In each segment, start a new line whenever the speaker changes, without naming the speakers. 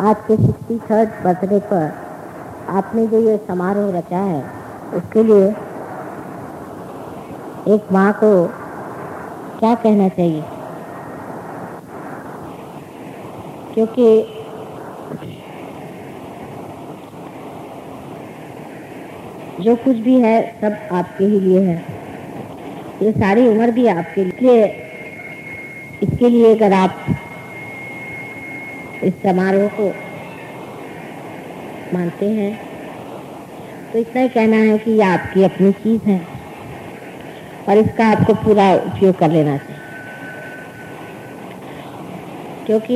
आज के sixty third birthday पर आपने जो ये समारोह रचा है, उसके लिए एक माँ को क्या कहना चाहिए? क्योंकि जो कुछ भी है, सब आपके ही लिए है। ये सारी उम्र भी आपके लिए। इसके लिए अगर आप इस समारोह को मानते हैं। तो इतना ही कहना है कि ये आपकी अपनी चीज़ है और इसका आपको पूरा उपयोग कर लेना चाहिए। क्योंकि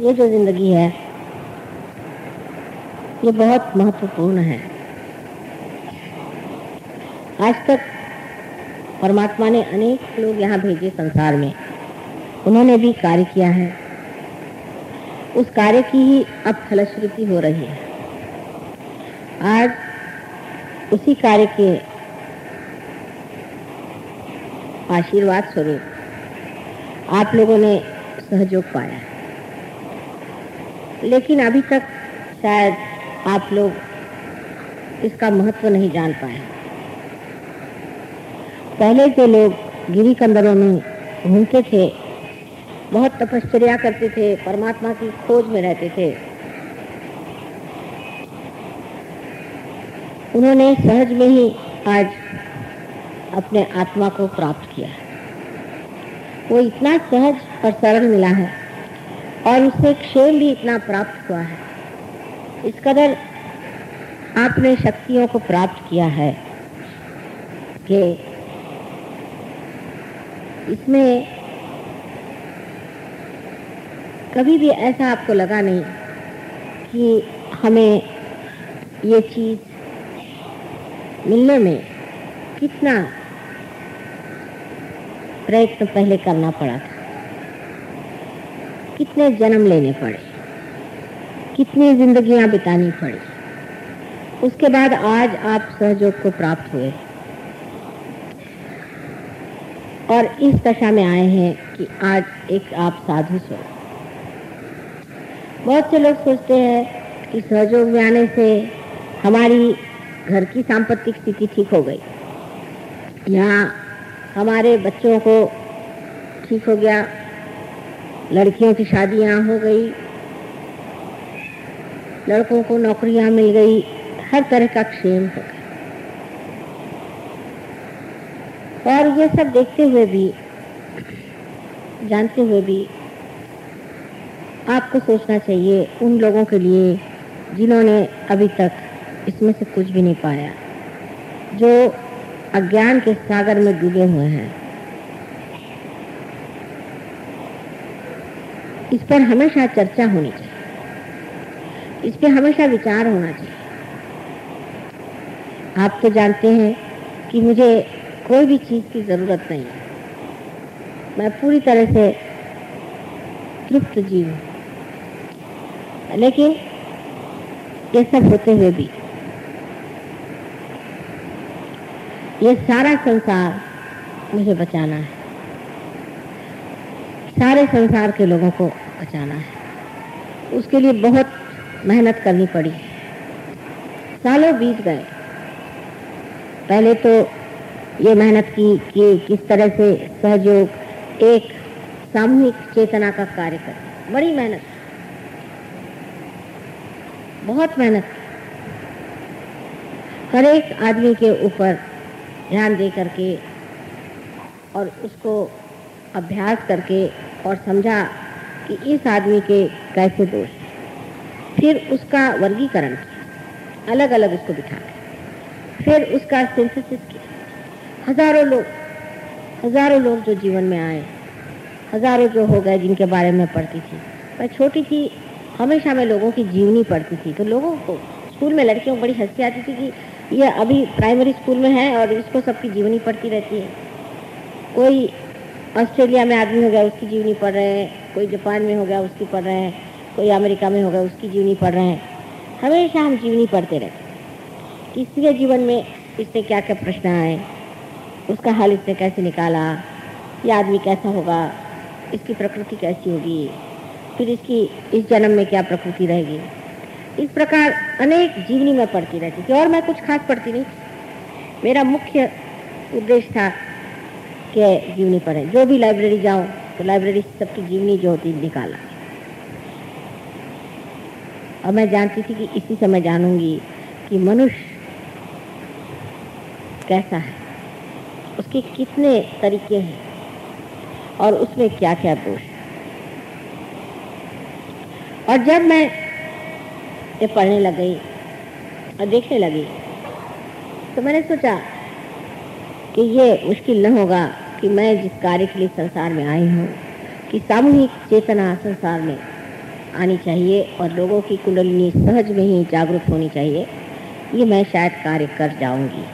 ये जो ज़िंदगी है, ये बहुत महत्वपूर्ण है। आज तक परमात्मा ने अनेक लोग यहाँ भेजे संसार में। उन्होंने भी कार्य किया है। उस कार्य की ही अब फलश्रुति हो रही है। आज उसी कार्य के आशीर्वाद स्वरूप आप लोगों ने सहयोग पाया। लेकिन अभी तक शायद आप लोग इसका महत्व नहीं जान पाए। पहले के लोग गिरी कंदरों में घूमते थे बहुत तपश्चर्या करते थे, परमात्मा की खोज में रहते थे। उन्होंने सहज में ही आज अपने आत्मा को प्राप्त किया वो इतना सहज और सरल मिला है और उससे क्षेम भी इतना प्राप्त हुआ है। इस कदर आपने शक्तियों को प्राप्त किया है कि इसमें कभी भी ऐसा आपको लगा नहीं कि हमें ये चीज़ मिलने में कितना प्रयत्न पहले करना पड़ा था? कितने जन्म लेने पड़े? कितनी जिंदगियाँ बितानी पड़ी? उसके बाद आज आप सहयोग को प्राप्त हुए और इस दशा में आए हैं कि आज एक आप साधु स्व बहुत से लोग सोचते हैं कि सहयोग में आने से हमारी घर की सांपत्तिक स्थिति ठीक हो गई। या हमारे बच्चों को ठीक हो गया, लड़कियों की शादियाँ हो गई, लड़कों को नौकरियाँ मिल गई, हर तरह का क्षेम हो गया। और ये सब देखते हुए भी, जानते हुए भी आपको सोचना चाहिए उन लोगों के लिए जिन्होंने अभी तक इसमें से कुछ भी नहीं पाया, जो अज्ञान के सागर में डूबे हुए हैं। इस पर हमेशा चर्चा होनी चाहिए। इस पर हमेशा विचार होना चाहिए। आप तो जानते हैं कि मुझे कोई भी चीज़ की ज़रूरत नहीं मैं पूरी तरह से तृप्त जीव हूँ। लेकिन ये सब होते हुए भी, ये सारा संसार मुझे बचाना है। सारे संसार के लोगों को बचाना है। उसके लिए बहुत मेहनत करनी पड़ी। सालों बीत गए। पहले तो ये मेहनत की कि किस तरह से सहयोग, एक सामूहिक चेतना का कार्य कर बड़ी मेहनत बहुत मेहनत। हर एक आदमी के ऊपर ध्यान दे करके और उसको अभ्यास करके और समझा कि इस आदमी के कैसे दोष फिर उसका वर्गीकरण किया। अलग अलग उसको बिठा फिर उसका सिंथेसिस किया। हज़ारों लोग हज़ारों लोग जो जीवन में आए, हज़ारों जो हो गए जिनके बारे में पढ़ती थी। मैं छोटी थी हमेशा मैं लोगों की जीवनी पढ़ती थी। तो लोगों को स्कूल में लड़कियों को बड़ी हँसी आती थी कि ये अभी प्राइमरी स्कूल में है और इसको सबकी जीवनी पढ़ती रहती है। कोई ऑस्ट्रेलिया में आदमी हो गया, उसकी जीवनी पढ़ रहे हैं। कोई जापान में हो गया, उसकी पढ़ रहे हैं। कोई अमेरिका में हो गया, उसकी जीवनी पढ़ रहे हैं। हमेशा हम जीवनी पढ़ते रहते किसी के जीवन में इससे क्या क्या प्रश्न आए? उसका हल इसने कैसे निकाला? ये आदमी कैसा होगा? इसकी प्रकृति कैसी होगी? फिर इसकी, इस जन्म में क्या प्रकृति रहेगी? इस प्रकार अनेक जीवनी में पढ़ती रहती थी, और मैं कुछ खास पढ़ती नहीं मेरा मुख्य उद्देश्य था कि जीवनी पढ़े। जो भी लाइब्रेरी जाऊँ तो लाइब्रेरी सबकी जीवनी जो होती, निकाला। और मैं जानती थी कि इसी समय जानूँगी कि मनुष्य कैसा है, उसके कितने तरीके हैं, और उसमें क्या क्या दोष है। और जब मैं ये पढ़ने लग गई और देखने लगी तो मैंने सोचा कि ये मुश्किल न होगा कि मैं जिस कार्य के लिए संसार में आई हूँ, कि सामूहिक चेतना संसार में आनी चाहिए और लोगों की कुंडलिनी सहज में ही जागरूक होनी चाहिए, ये मैं शायद कार्य कर जाऊँगी।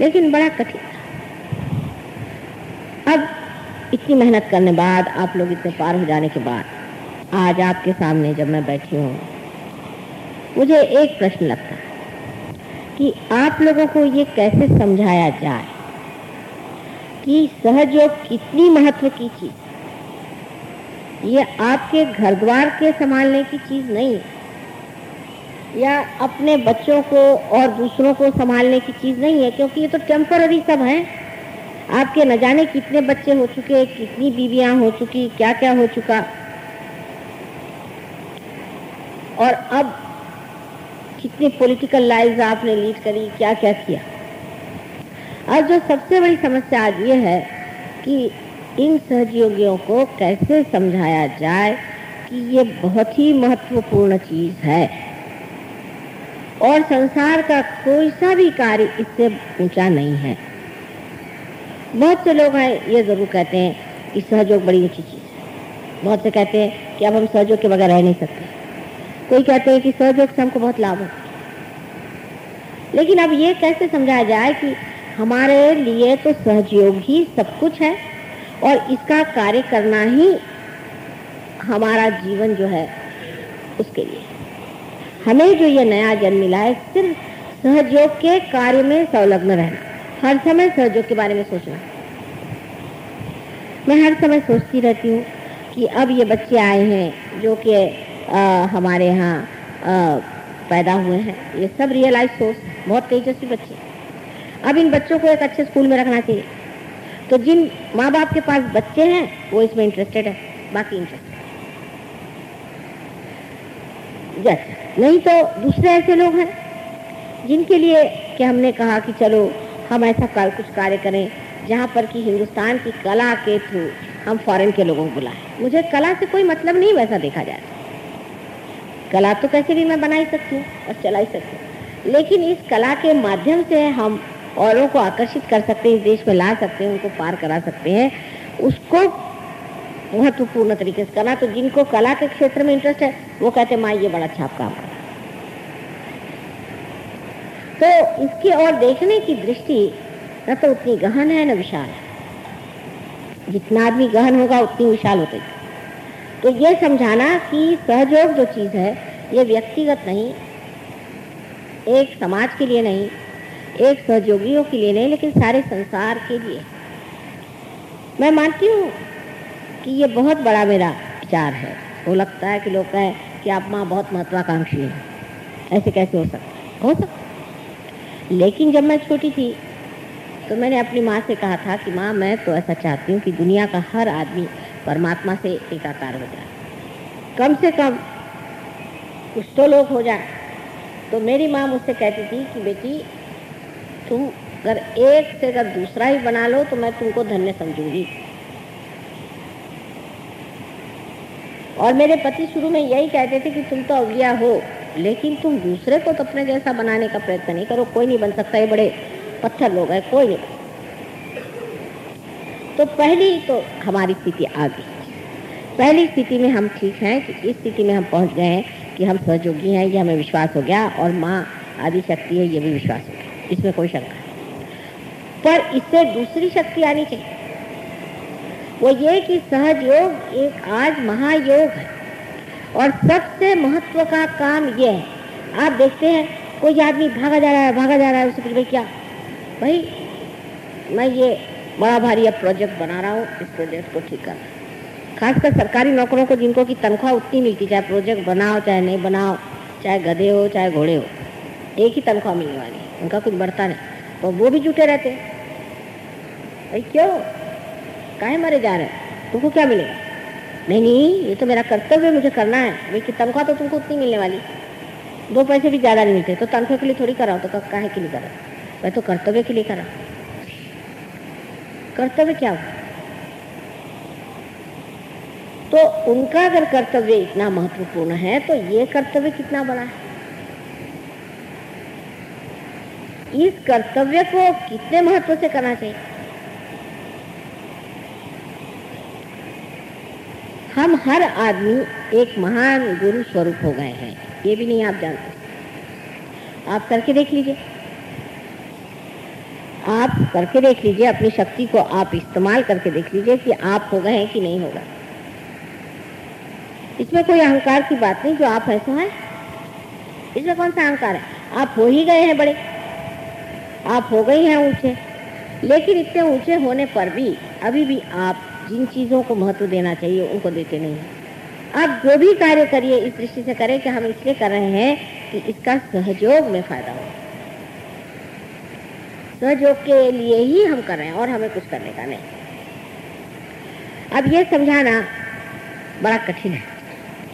लेकिन बड़ा कठिन अब इतनी मेहनत करने बाद आप लोग इतने पार हो जाने के बाद आज आपके सामने जब मैं बैठी हूँ, मुझे एक प्रश्न लगता है कि आप लोगों को ये कैसे समझाया जाए कि सहयोग कितनी महत्व की चीज़ ये आपके घर द्वार के संभालने की चीज़ नहीं है, या अपने बच्चों को और दूसरों को संभालने की चीज़ नहीं है, क्योंकि ये तो टेम्पररी सब है। आपके न जाने कितने बच्चे हो चुके कितनी बीवियाँ हो चुकी क्या क्या हो चुका। और अब कितनी पॉलिटिकल लाइफ आपने लीड करी क्या क्या किया? आज जो सबसे बड़ी समस्या आज ये है कि इन सहयोगियों को कैसे समझाया जाए कि ये बहुत ही महत्वपूर्ण चीज़ है। और संसार का कोई सा भी कार्य इससे ऊँचा नहीं है। बहुत से लोग हैं, ये ज़रूर कहते हैं कि सहयोग बड़ी ऊँची चीज़ है। बहुत से कहते हैं कि अब हम सहयोग के बगैर रह नहीं सकते। कोई कहते हैं कि सहयोग से हमको बहुत लाभ होता लेकिन अब ये कैसे समझाया जाए कि हमारे लिए तो सहयोग ही सब कुछ है और इसका कार्य करना ही हमारा जीवन जो है उसके लिए। हमें जो ये नया जन्म मिला है, सिर्फ़ सहयोग के कार्य में संलग्न रहना, हर समय सहयोग के बारे में सोचना। मैं हर समय सोचती रहती हूँ कि अब ये बच्चे आए हैं जो कि हमारे यहाँ पैदा हुए हैं। ये सब रियलाइज़ सोच बहुत तेजस्वी बच्चे अब इन बच्चों को एक अच्छे स्कूल में रखना चाहिए। तो जिन माँ बाप के पास बच्चे हैं वो इसमें इंटरेस्टेड है बाकी इंटरेस्टेड यस नहीं तो दूसरे ऐसे लोग हैं जिनके लिए कि हमने कहा कि चलो हम ऐसा कर, कुछ कार्य करें जहाँ पर कि हिंदुस्तान की कला के थ्रू हम फॉरेन के लोगों को बुलाएँ। मुझे कला से कोई मतलब नहीं वैसा देखा जाए। कला तो कैसे भी मैं बना ही सकती हूँ और चला ही सकती हूँ। लेकिन इस कला के माध्यम से हम औरों को आकर्षित कर सकते हैं, इस देश में ला सकते हैं, उनको पार करा सकते हैं। उसको महत्वपूर्ण तरीके से करना तो जिनको कला के क्षेत्र में इंटरेस्ट है, वो कहते हैं, माँ, ये बड़ा अच्छा काम कर तो इसकी और देखने की दृष्टि न तो उतनी गहन है, न विशाल है। जितना आदमी गहन होगा, उतनी विशाल होती तो ये समझाना कि सहयोग जो चीज़ है, ये व्यक्तिगत नहीं, एक समाज के लिए नहीं, एक सहयोगियों के लिए नहीं, लेकिन सारे संसार के लिए। मैं मानती हूँ कि ये बहुत बड़ा मेरा विचार है। वो लगता है कि लोग कहें कि आप माँ बहुत महत्वाकांक्षी हैं। ऐसे कैसे हो सकता हो? सकता लेकिन जब मैं छोटी थी तो मैंने अपनी माँ से कहा था कि माँ, मैं तो ऐसा चाहती हूँ कि दुनिया का हर आदमी परमात्मा से एकाकार हो जाए। कम से कम कुछ तो लोग हो जाए। तो मेरी माँ मुझसे कहती थी कि बेटी, तुम अगर एक से अगर दूसरा ही बना लो तो मैं तुमको धन्य समझूँगी। और मेरे पति शुरू में यही कहते थे कि तुम तो अवलिया हो, लेकिन तुम दूसरे को तो अपने जैसा बनाने का प्रयत्न नहीं करो। कोई नहीं बन सकता ये बड़े पत्थर लोग हैं, कोई नहीं। तो पहली तो हमारी स्थिति आ गई। पहली स्थिति में हम ठीक हैं कि इस स्थिति में हम पहुँच गए हैं कि हम सहयोगी हैं, ये हमें विश्वास हो गया और माँ आदि शक्ति है, ये भी विश्वास हो गया। इसमें कोई शंका नहीं। पर इससे दूसरी शक्ति आनी चाहिए। वो ये कि सहज योग एक आज महायोग है और सबसे महत्व का काम ये है। आप देखते हैं, कोई आदमी भागा जा रहा है, भागा जा रहा है उसे क्या भाई, मैं ये बड़ा भारी अब प्रोजेक्ट बना रहा हूँ, इस प्रोजेक्ट को ठीक करना। खासकर सरकारी नौकरों को जिनको की तनख्वाह उतनी मिलती, चाहे प्रोजेक्ट बनाओ, चाहे नहीं बनाओ, चाहे गधे हो, चाहे घोड़े हो, एक ही तनख्वाह मिलने वाली है, उनका कुछ बढ़ता नहीं। तो वो भी जुटे रहते भाई, क्यों? काहे मरे जा रहे हैं? तुमको क्या मिलेगा? नहीं नहीं, ये तो मेरा कर्तव्य मुझे करना है। कि तनख्वाह तो तुमको उतनी मिलने वाली दो पैसे भी ज़्यादा नहीं मिलते तो तनख्वाह के लिए थोड़ी कराओ तो काहे के लिए करा मैं तो कर्तव्य के लिए करा कर्तव्य क्या हुआ? तो उनका अगर कर्तव्य इतना महत्वपूर्ण है तो ये कर्तव्य कितना बड़ा है? इस कर्तव्य को कितने महत्व से करना चाहिए? हम हर आदमी एक महान गुरु स्वरूप हो गए हैं, ये भी नहीं आप जानते। आप करके देख लीजिए। आप करके देख लीजिए, अपनी शक्ति को आप इस्तेमाल करके देख लीजिए कि आप हो गए हैं कि नहीं होगा इसमें कोई अहंकार की बात नहीं, जो आप ऐसा है। इसमें कौन सा अहंकार है? आप हो ही गए हैं बड़े। आप हो गए हैं ऊँचे। लेकिन इतने ऊँचे होने पर भी, अभी भी आप जिन चीज़ों को महत्व देना चाहिए, उनको देते नहीं हैं। आप जो भी कार्य करिए, इस दृष्टि से करें कि हम इसलिए कर रहे हैं कि इसका सहयोग में फ़ायदा हो। सहयोग के लिए ही हम कर रहे हैं और हमें कुछ करने का नहीं। अब ये समझाना बड़ा कठिन है।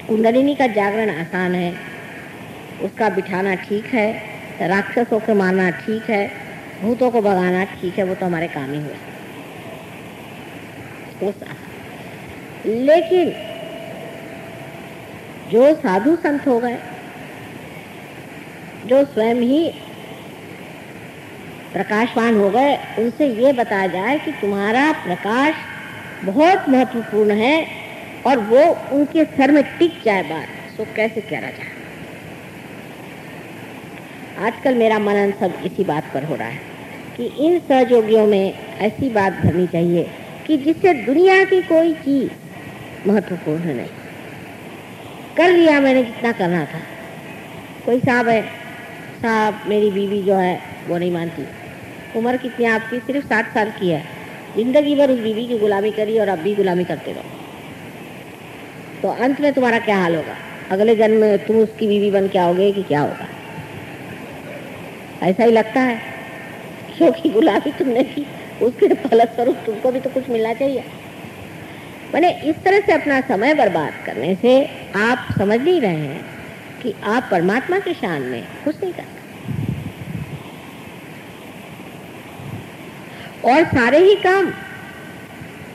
कुंडलिनी का जागरण आसान है। उसका बिठाना ठीक है। राक्षसों को मारना ठीक है। भूतों को भगाना ठीक है। वो तो हमारे काम ही हुए। लेकिन जो साधु संत हो गए, जो स्वयं ही प्रकाशवान हो गए, उनसे ये बताया जाए कि तुम्हारा प्रकाश बहुत महत्वपूर्ण है और वो उनके सर में टिक जाए बात। तो कैसे कहना जाए? आजकल मेरा मनन सब इसी बात पर हो रहा है कि इन सहयोगियों में ऐसी बात भरनी चाहिए कि जिससे दुनिया की कोई चीज़ महत्वपूर्ण नहीं। कर लिया मैंने जितना करना था। कोई साहब है? साहब, मेरी बीवी जो है, वो नहीं मानती। उम्र कितनी आपकी? सिर्फ़ साठ साल की है। ज़िंदगी भर उस बीवी की गुलामी करी और अब भी गुलामी करते रहो। तो अंत में तुम्हारा क्या हाल होगा? अगले जन्म में तुम उसकी बीवी बन के आओगे कि क्या होगा? ऐसा ही लगता है क्योंकि गुलामी तुमने की, उसके फलस्वरूप तुमको भी तो कुछ मिलना चाहिए। मैंने इस तरह से अपना समय बर्बाद करने से आप समझ नहीं रहे हैं कि आप परमात्मा के शान में कुछ नहीं करते। और सारे ही काम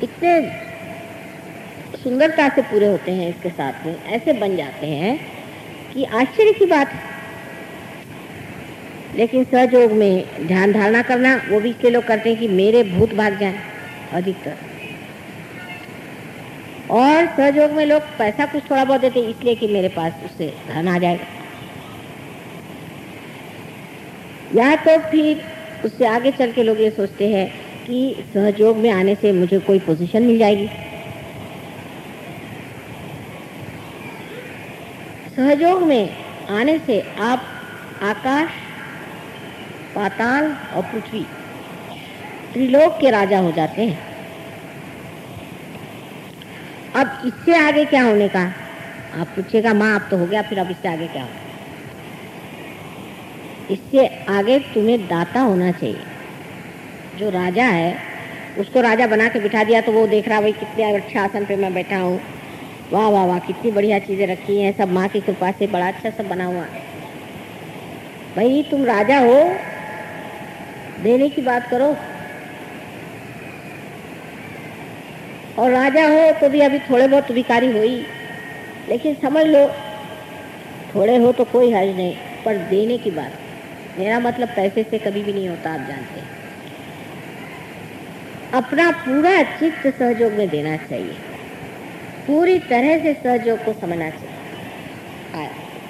इतने सुंदरता से पूरे होते हैं इसके साथ में, ऐसे बन जाते हैं कि आश्चर्य की बात लेकिन सहयोग में ध्यान धारणा करना, वो भी इसलिए लोग करते हैं कि मेरे भूत भाग जाए अधिकतर। और सहयोग में लोग पैसा कुछ थोड़ा बहुत देते इसलिए कि मेरे पास उससे धन आ जाएगा। या तो फिर उससे आगे चल के लोग ये सोचते हैं कि सहयोग में आने से मुझे कोई पोजीशन मिल जाएगी। सहयोग में आने से आप आकाश, पाताल और पृथ्वी, त्रिलोक के राजा हो जाते हैं। अब इससे आगे क्या होने का? आप पूछेगा माँ आप तो हो गया, फिर अब इससे आगे क्या हो इससे आगे तुम्हें दाता होना चाहिए। जो राजा है, उसको राजा बना के बिठा दिया तो वो देख रहा भाई, कितने अच्छे आसन पे मैं बैठा हूँ। वाह वाह वाह, कितनी बढ़िया चीज़ें रखी हैं, सब माँ की कृपा से बड़ा अच्छा सब बना हुआ है। भाई, तुम राजा हो, देने की बात करो। और राजा हो तो भी अभी थोड़े बहुत भिकारी हो ही। लेकिन समझ लो, थोड़े हो तो कोई हर्ज नहीं, पर देने की बात मेरा मतलब पैसे से कभी भी नहीं होता, आप जानते हैं। अपना पूरा चित्त सहयोग में देना चाहिए। पूरी तरह से सहयोग को समझना चाहिए।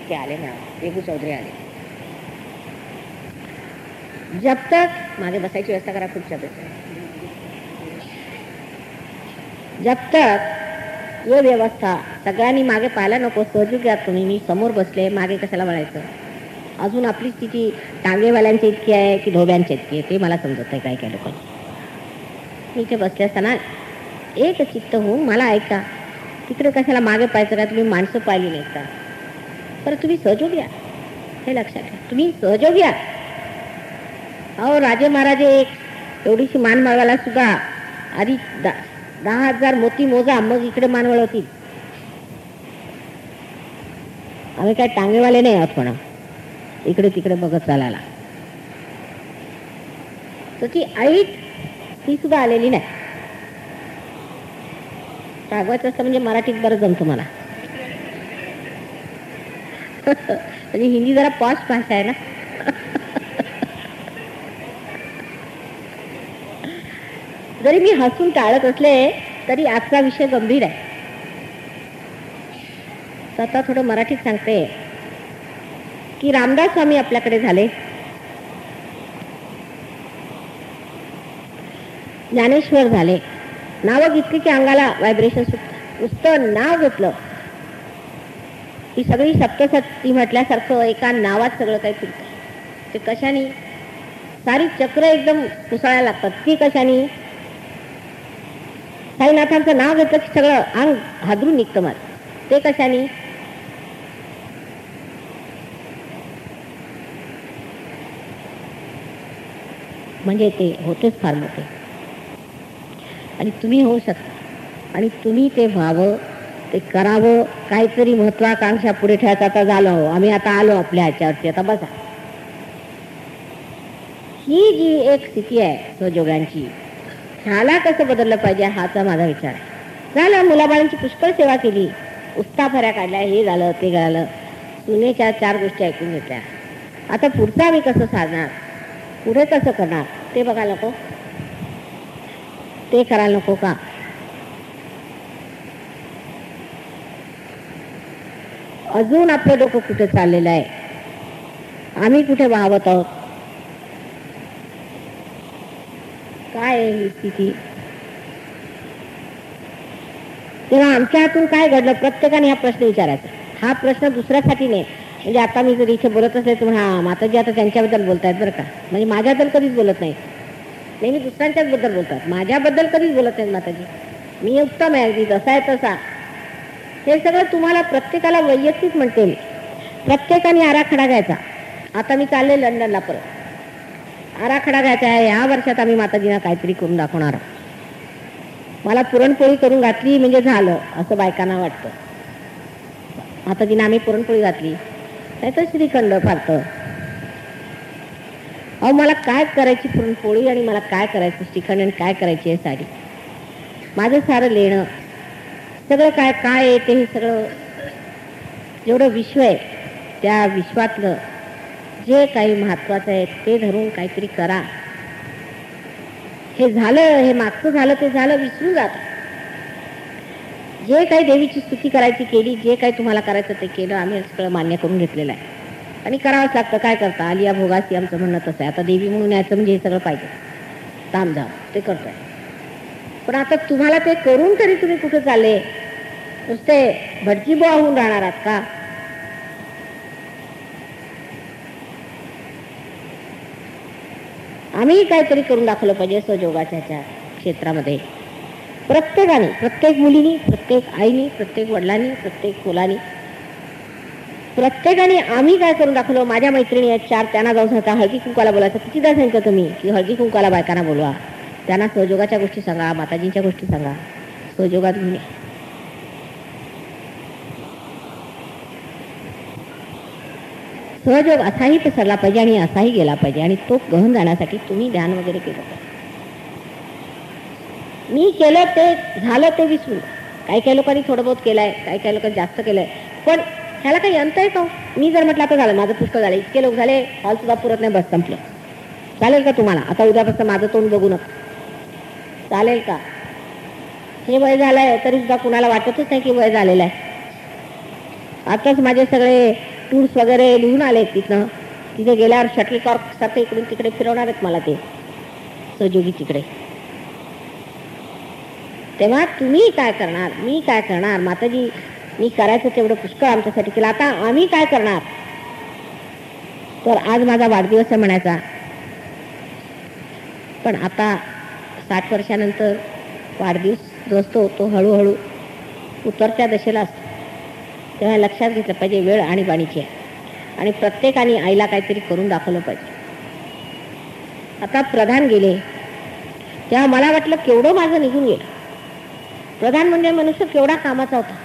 क्या आले ना? रेगू चौधरी आले जब तक मागे बसायची व्यवस्था करा खूप शब्द जब तक ये व्यवस्था, सगळ्यांनी मागे पाहायला नको सहजूक घ्या तुम्ही मी समोर बसले मागे कशाला वळायचं अजून आपली स्थिती टांगेवाल्यांची इतकी आहे की धोब्यांची इतकी आहे ते मला समजत आहे काय काय लोकांनी मी इथे बसले असताना एक चित्त होऊन मला ऐका. तिकडे कशाला मागे पाहायचं का? तुम्ही माणसं पाहिली नाहीत का? तर तुम्ही सहजोग या हे लक्षात घ्या तुम्ही सहजोग या अहो राजे महाराजे एक एवढीशी मान मागायला सुद्धा आधी दा दहा हजार मोती मोजा मग इकडे मान वळवतील. आम्ही काय टांगेवाले नाही आहोत म्हणा. इकडे तिकडे बघत चालायला. तर ती आई ती सुद्धा आलेली नाही. रागवायचं असतं म्हणजे मराठीत बरं जमतं मला. म्हणजे हिंदी जरा पॉश भाषा आहे ना. जरी मी हसून टाळत असले तरी आजचा विषय गंभीर आहे. स्वतः थोडं मराठीत सांगते. की रामदास स्वामी आपल्याकडे झाले. ज्ञानेश्वर झाले. नावं घेतली की अंगाला व्हायब्रेशन नुसतं नाव घेतलं. ही सगळी सप्तसती म्हटल्यासारखं एका नावात सगळं काही फिरतं. ते कशाने? सारी चक्र एकदम कुसळायला लागतात. ती कशाने? साईनाथांचं नाव घेतलं की सगळं अंग हादरून निघतं मग ते कशाने? म्हणजे ते होतेच फार मोठे. आणि तुम्ही होऊ शकता. आणि तुम्ही ते व्हावं ते करावं काहीतरी महत्वाकांक्षा पुढे ठेवायचं आता झालो हो. आम्ही आता आलो आपल्या ह्याच्यावरती. आता बसा. ही जी एक स्थिती आहे सहयोगांची ह्याला कसं बदललं पाहिजे हाचा माझा विचार आहे. झालं मुलाबाळांची पुष्कळ सेवा केली. उस्ता फऱ्या काढल्या हे झालं ते झालं. सुनेच्या चार गोष्टी ऐकून घेतल्या. आता पुढचं आम्ही कसं साधणार? पुढे कसं करणार? ते बघायला नको ते करायला नको का? अजून आपलं डोकं कुठे चाललेलं आहे? आम्ही कुठे वाहवत आहोत? काय आहे ही स्थिती? तेव्हा आमच्या हातून काय घडलं? प्रत्येकाने हा प्रश्न विचारायचा. हा प्रश्न दुसऱ्यासाठी नाही. म्हणजे आता मी जर इथे बोलत असले तर हा माताजी आता त्यांच्याबद्दल बोलतायत बरं का. म्हणजे माझ्याबद्दल कधीच बोलत नाही नेहमी दुसऱ्यांच्याच बद्दल बोलतात. माझ्याबद्दल कधीच बोलत नाहीत माताजी. मी उत्तम आहे अगदी जसा आहे तसा. हे सगळं तुम्हाला प्रत्येकाला वैयक्तिक म्हणते मी. प्रत्येकाने आराखडा घ्यायचा. आता मी चालले लंडनला परत. आराखडा घ्यायचा आहे. ह्या वर्षात आम्ही माताजींना काहीतरी करून दाखवणार मला पुरणपोळी करून घातली म्हणजे झालं असं बायकांना वाटतं. माताजीनं आम्ही पुरणपोळी घातली. नाही तर श्रीखंड फारतं अहो मला काय करायची पुरणपोळी आणि मला काय करायचं श्रीखंड आणि काय करायची आहे साडी? माझं सारं लेणं सगळं काय काय येते हे सगळं जेवढं विश्व आहे त्या विश्वातलं जे काही महत्वाचं आहे ते धरून काहीतरी करा. हे झालं हे मागचं झालं ते झालं विसरू जात. जे काही देवीची स्तुती करायची केली जे काही तुम्हाला करायचं ते केलं आम्ही सगळं मान्य करून घेतलेलं आहे. आणि करावंच लागतं. काय करता? आलिया भोगासी आमचं म्हणणं तसं आहे. आता देवी म्हणून यायचं म्हणजे हे सगळं पाहिजे. ताम जाम ते करतोय. पण आता तुम्हाला ते करून तरी तुम्ही कुठे चालले? नुसते भटजी बुवा होऊन राहणार आहात का? आम्ही काहीतरी करून दाखवलं पाहिजे स्वजोगाच्या ह्याच्या क्षेत्रामध्ये. प्रत्येकाने प्रत्येक मुलीनी प्रत्येक आईनी प्रत्येक वडिलांनी प्रत्येक मुलांनी प्रत्येकाने आम्ही काय करून दाखवलो? माझ्या मैत्रिणी आहेत चार त्यांना जाऊन सांगता हळदी कुंकाला बोलायचं. कितीदा सांगता तुम्ही? की हळदी कुंकाला बायकांना बोलवा. त्यांना सहयोगाच्या गोष्टी सांगा माताजींच्या गोष्टी सांगा. सहयोगात घेऊन सहयोग असाही पसरला पाहिजे आणि असाही गेला पाहिजे आणि तो गहन जाण्यासाठी तुम्ही ध्यान वगैरे केलं पाहिजे. मी केलं ते झालं ते विसरून. काही काही लोकांनी थोडं बहुत केलंय काही काही लोकांनी जास्त केलंय. पण ह्याला काही अंत आहे का हो? मी जर म्हटलं आता झालं माझं पुस्तक झालं इतके लोक झाले हॉल सुद्धा पुरत नाही बस संपलं. चालेल का तुम्हाला? आता उद्यापासून माझं तोंड बघू नका. चालेल का? हे वय झालंय तरी सुद्धा कुणाला वाटतच नाही की वय झालेलं आहे. आताच माझे सगळे टूर्स वगैरे लिहून आले तिथनं. तिथे गेल्यावर शटल कॉर्क सारखं इकडून तिकडे फिरवणार आहेत मला ते. सहयोगी तिकडे. तेव्हा तुम्ही काय करणार? मी काय करणार? माताजी मी करायचं तेवढं पुष्कळ आमच्यासाठी केलं. आता आम्ही काय करणार? तर आज माझा वाढदिवस आहे म्हणायचा. पण आता साठ वर्षानंतर वाढदिवस जो असतो तो हळूहळू उतरत्या दशेला असतो. तेव्हा लक्षात घेतलं पाहिजे वेळ आणि बाणीची आहे. आणि प्रत्येकाने आईला काहीतरी करून दाखवलं पाहिजे. आता प्रधान गेले. तेव्हा मला वाटलं केवढं माझं निघून गेलं. प्रधान म्हणजे मनुष्य केवढा कामाचा होता.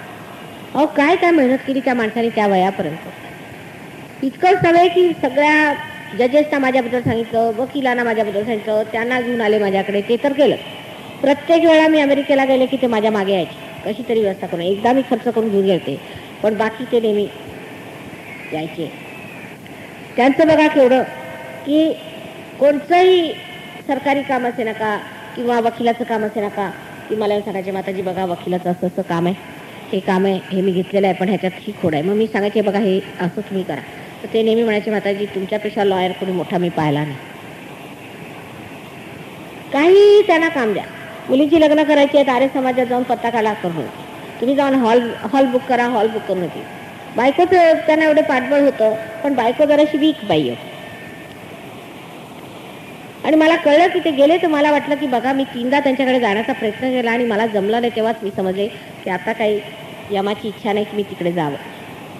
अहो काय काय मेहनत केली त्या माणसाने त्या वयापर्यंत? इतकंच सवय की सगळ्या जजेसना माझ्याबद्दल सांगितलं वकिलांना माझ्याबद्दल सांगितलं त्यांना घेऊन आले माझ्याकडे ते तर केलं. प्रत्येक वेळा मी अमेरिकेला गेले की ते माझ्या मागे यायचे. कशी तरी व्यवस्था करून एकदा मी खर्च करून घेऊन गेलते पण बाकी ते नेहमी यायचे. त्यांचं बघा केवढं की कोणतंही सरकारी काम असे नका किंवा वकिलाचं काम असे नका की मला सांगायचे माताजी बघा वकिलाचं असं असं काम आहे. हे काम आहे हे मी घेतलेलं आहे पण ह्याच्यात ही खोड आहे. मग मी सांगायचे बघा हे असं तुम्ही करा. तर ते नेहमी म्हणायचे माताजी तुमच्यापेक्षा लॉयर कोणी मोठा मी पाहिला नाही. काही त्यांना काम द्या. मुलींची लग्न करायची आहेत आर्य समाजात जाऊन पत्ता काढा करून होती तुम्ही जाऊन हॉल हॉल बुक करा हॉल बुक करून होती बायकोच त्यांना एवढं पाठबळ होतं पण बायको जराशी वीक बाई होती आणि मला कळलं की ते गेले तर मला वाटलं की बघा मी तीनदा त्यांच्याकडे जाण्याचा प्रयत्न केला आणि मला जमलं नाही तेव्हाच मी समजले की आता काही यमाची इच्छा नाही की मी तिकडे जावं.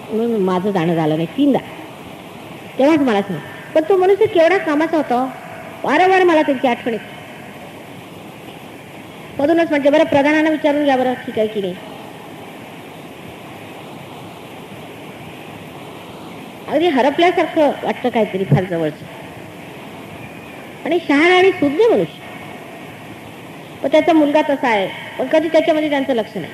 म्हणून माझं जाणं झालं नाही तीनदा. तेव्हाच मला सांग पण तो मनुष्य केवढा कामाचा होता? वारंवार मला त्यांची आठवण येते. मधूनच म्हणजे बरं प्रधानांना विचारून घ्या बरं ठीक आहे की नाही? अगदी हरपल्यासारखं वाटतं काहीतरी फार जवळचं. आणि शहाणा आणि शुद्ध मनुष्य. पण त्याचा मुलगा तसा आहे पण कधी त्याच्यामध्ये त्यांचं लक्ष नाही.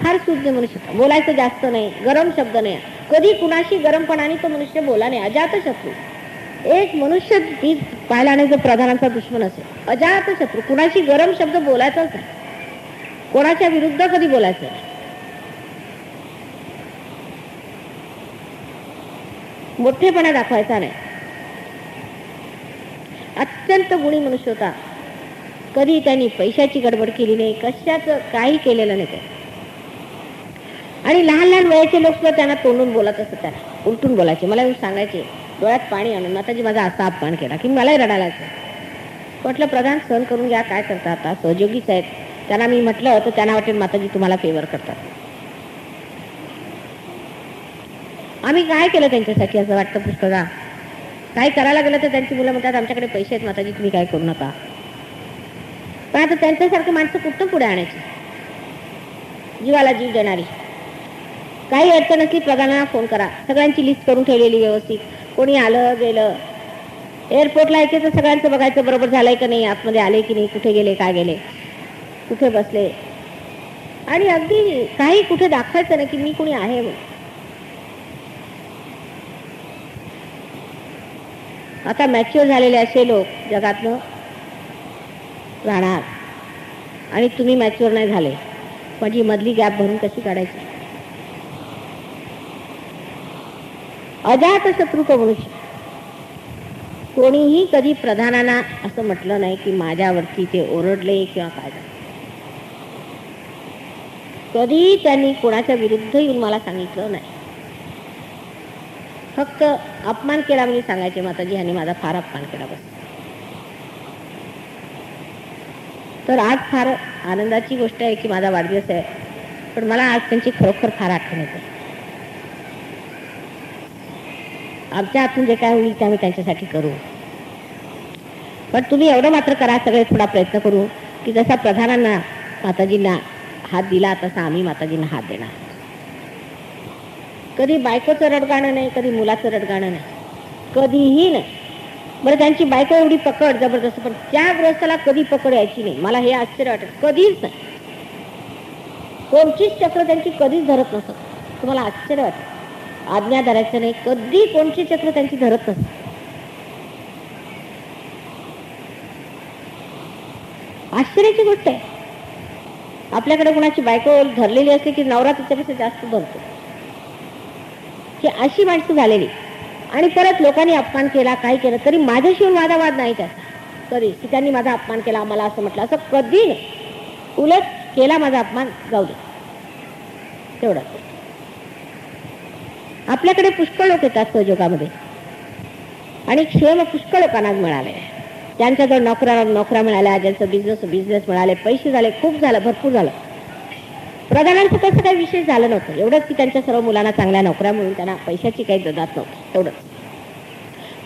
फार शुद्ध मनुष्य बोलायचं जास्त नाही गरम शब्द नाही. कधी कुणाशी गरमपणाने तो मनुष्य बोला नाही अजात शत्रू. एक मनुष्य ती पाहिला नाही जो प्रधानांचा दुश्मन असेल अजात शत्रू. कुणाशी गरम शब्द बोलायचाच नाही. कोणाच्या विरुद्ध कधी बोलायचं नाही. मोठेपणा दाखवायचा नाही. अत्यंत गुणी मनुष्य होता. कधी त्यांनी पैशाची गडबड केली नाही कशाच काही केलेलं नाही आणि लहान लहान वयाचे लोक सुद्धा त्यांना तोंडून बोलत असत त्यांना उलटून बोलायचे. मला येऊन सांगायचे डोळ्यात पाणी आणून माताजी माझा असा अपमान केला की मलाही रडायला म्हटलं प्रधान सहन करून घ्या काय करता आता? सहयोगीच आहेत. त्यांना मी म्हटलं तर त्यांना वाटेल माताजी तुम्हाला फेवर करतात. आम्ही काय केलं त्यांच्यासाठी असं वाटतं पुष्कळदा काय करायला गेलं तर त्यांची मुलं म्हणतात आमच्याकडे पैसे आहेत माताजी तुम्ही काय करू नका. पण आता त्यांच्यासारखं माणसं कुठं पुढे आणायची? जीवाला जीव देणारी. काही अडचण असली प्रधानांना फोन करा. सगळ्यांची लिस्ट करून ठेवलेली व्यवस्थित. कोणी आलं गेलं. एअरपोर्टला यायचे तर सगळ्यांचं बघायचं बरोबर झालंय का नाही आतमध्ये आले की नाही कुठे गेले काय गेले कुठे बसले. आणि अगदी काही कुठे दाखवायचं नाही की मी कुणी आहे आता मॅच्युअर झालेले असे लोक जगातनं राहणार. आणि तुम्ही मॅच्युअर नाही झाले. पण ही मधली गॅप भरून कशी काढायची? अजात शत्रू तो कोणीही कधी प्रधानांना असं म्हटलं नाही की माझ्यावरती ते ओरडले किंवा काय कधी त्यांनी कोणाच्या विरुद्ध येऊन मला सांगितलं नाही. फक्त अपमान केला म्हणजे सांगायचे माताजी ह्याने माझा फार अपमान केला बस. तर आज फार आनंदाची गोष्ट आहे की माझा वाढदिवस आहे पण मला आज त्यांची खरोखर फार आठवण येते. आमच्या हातून जे काय होईल ते आम्ही त्यांच्यासाठी करू. पण तुम्ही एवढं मात्र करा सगळे थोडा प्रयत्न करू की जसा प्रधानांना माताजींना हात दिला तसा आम्ही माताजींना हात देणार. कधी बायकोचं रडगाणं नाही कधी मुलाचं रडगाणं नाही. कधीही नाही. बरं त्यांची बायको एवढी पकड जबरदस्त पण त्या ग्रस्ताला कधी पकड यायची नाही. मला हे आश्चर्य वाटत. कधीच नाही. कोणचीच चक्र त्यांची कधीच धरत नसत. तुम्हाला आश्चर्य वाटत. आज्ञा धरायचं नाही. कधी कोणची चक्र त्यांची धरत नसत. आश्चर्याची गोष्ट आहे. आपल्याकडे कुणाची बायको धरलेली असते की नवरा तिच्यापेक्षा जास्त धरतो की अशी माणसं झालेली. आणि परत लोकांनी अपमान केला काय केलं तरी माझ्याशिवाय माझा वाद नाही त्याचा. कधी की त्यांनी माझा अपमान केला मला असं म्हटलं. असं कधी नाही. उलट केला माझा अपमान जाऊ दे. तेवढं आपल्याकडे पुष्कळ लोक येतात सहयोगामध्ये. आणि क्षेम पुष्कळ लोकांना मिळाले त्यांच्याजवळ नोकऱ्या नोकऱ्या मिळाल्या ज्यांचं बिझनेस बिझनेस मिळाले पैसे झाले खूप झालं भरपूर झालं. प्रधानांचं तसं काही विशेष झालं नव्हतं. एवढंच की त्यांच्या सर्व मुलांना चांगल्या नोकऱ्या म्हणून त्यांना पैशाची काही ददात नव्हती. एवढंच.